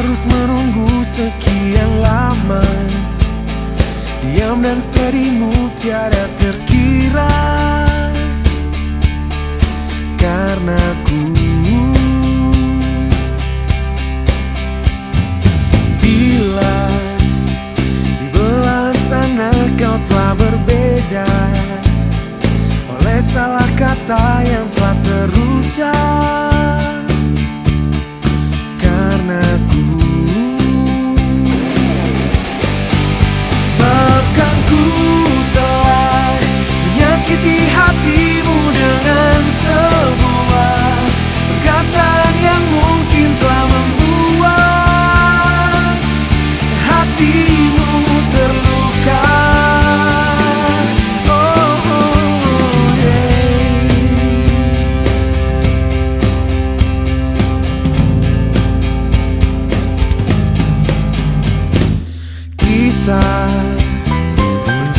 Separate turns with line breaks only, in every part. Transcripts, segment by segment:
harus menunggu sekian lama. Diam dan sedihmu tiada terkira. Karena ku Bila di belahan sana kau telah berbeda Oleh salah kata yang telah terucap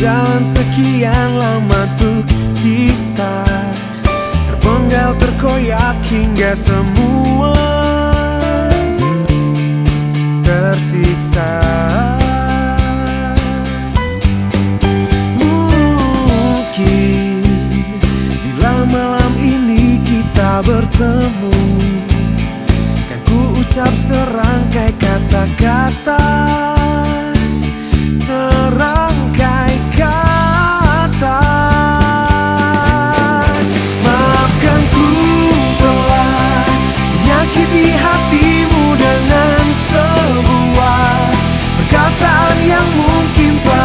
berjalan sekian lama tuh cinta Terpenggal terkoyak hingga semua Tersiksa